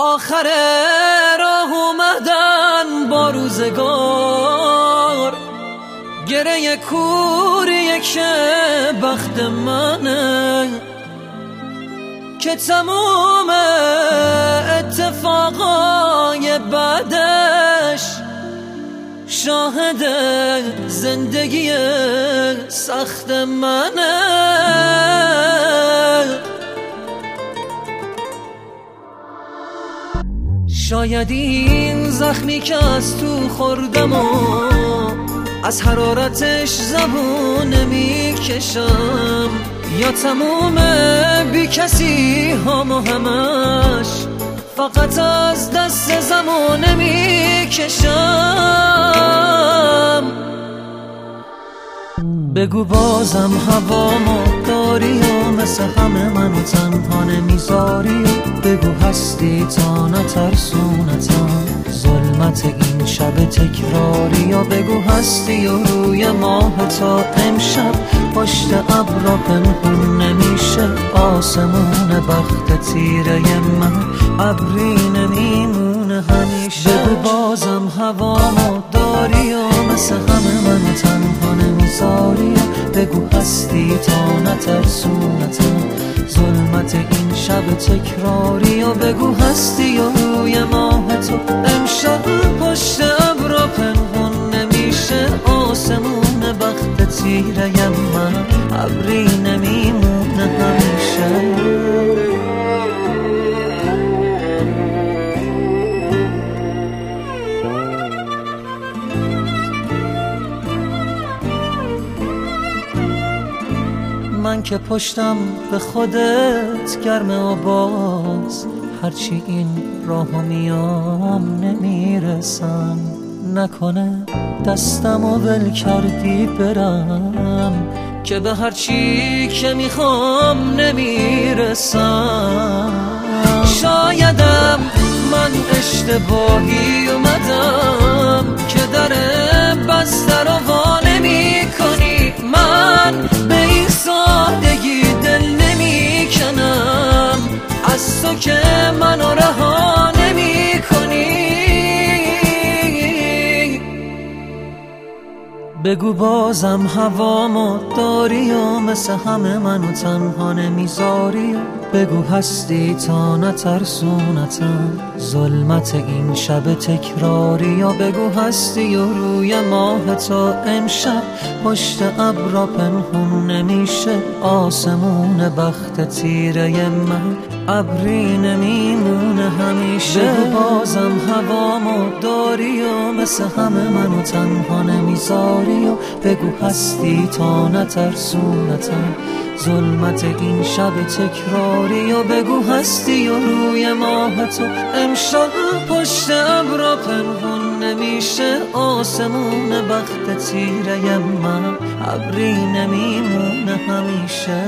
آخر راه اومدن با روزگار. گره کوریه که بخت منه که تموم اتفاقای بعدش شاهد زندگی سخت منه. شاید این زخمی که از تو خوردم و از حرارتش زبون نمی‌کشم یا تموم بی کسی هم و همش فقط از دست زمان نمی‌کشم بگو بازم هوامو داری و مثل همه منو تنها نمی‌ذاری. بگو هستی تا نترسونتم ظلمت این شب تکراری. یا بگو هستی و روی ماه تا امشب. پشت ابرا پنهون نمیشه. آسمون بخت تیره من. ابری نمیمونه همیشه. بگو بازم هوامو داری و مثل بگو هستی تا نترسونتم ظلمت این شب تکراری و بگو هستی و روی ماه تو. امشب پشت ابرا پنهون نمیشه آسمون بخت تیره من. ابری نمیمونه من که پشتم به خودت گرمه و باز هرچی این راهو میام نمی‌رسم. نکنه دستم و ول کردی برم. که به هرچی که می‌خوام نمی‌رسم. شایدم من اشتباهی اومدم تو که منو رها نمی کنی. بگو بازم هوامو داری و مثل همه منو تنها نمی‌ذاری. بگو هستی تا نترسونتم ظلمت این شب تکراری یا بگو هستی و روی ماه تا امشب. پشت ابرا پنهون نمیشه آسمون بخت تیره من. ابری نمیمونه همیشه بگو بازم هوامو داری و مثل همه منو تنها نمی‌ذاری و بگو هستی تا نترسونتم ظلمت این شب تکراری و بگو هستی و روی ماه تو. امشب پشت ابرا پنهون نمیشه. آسمون بخت تیره من. ابری نمیمونه همیشه.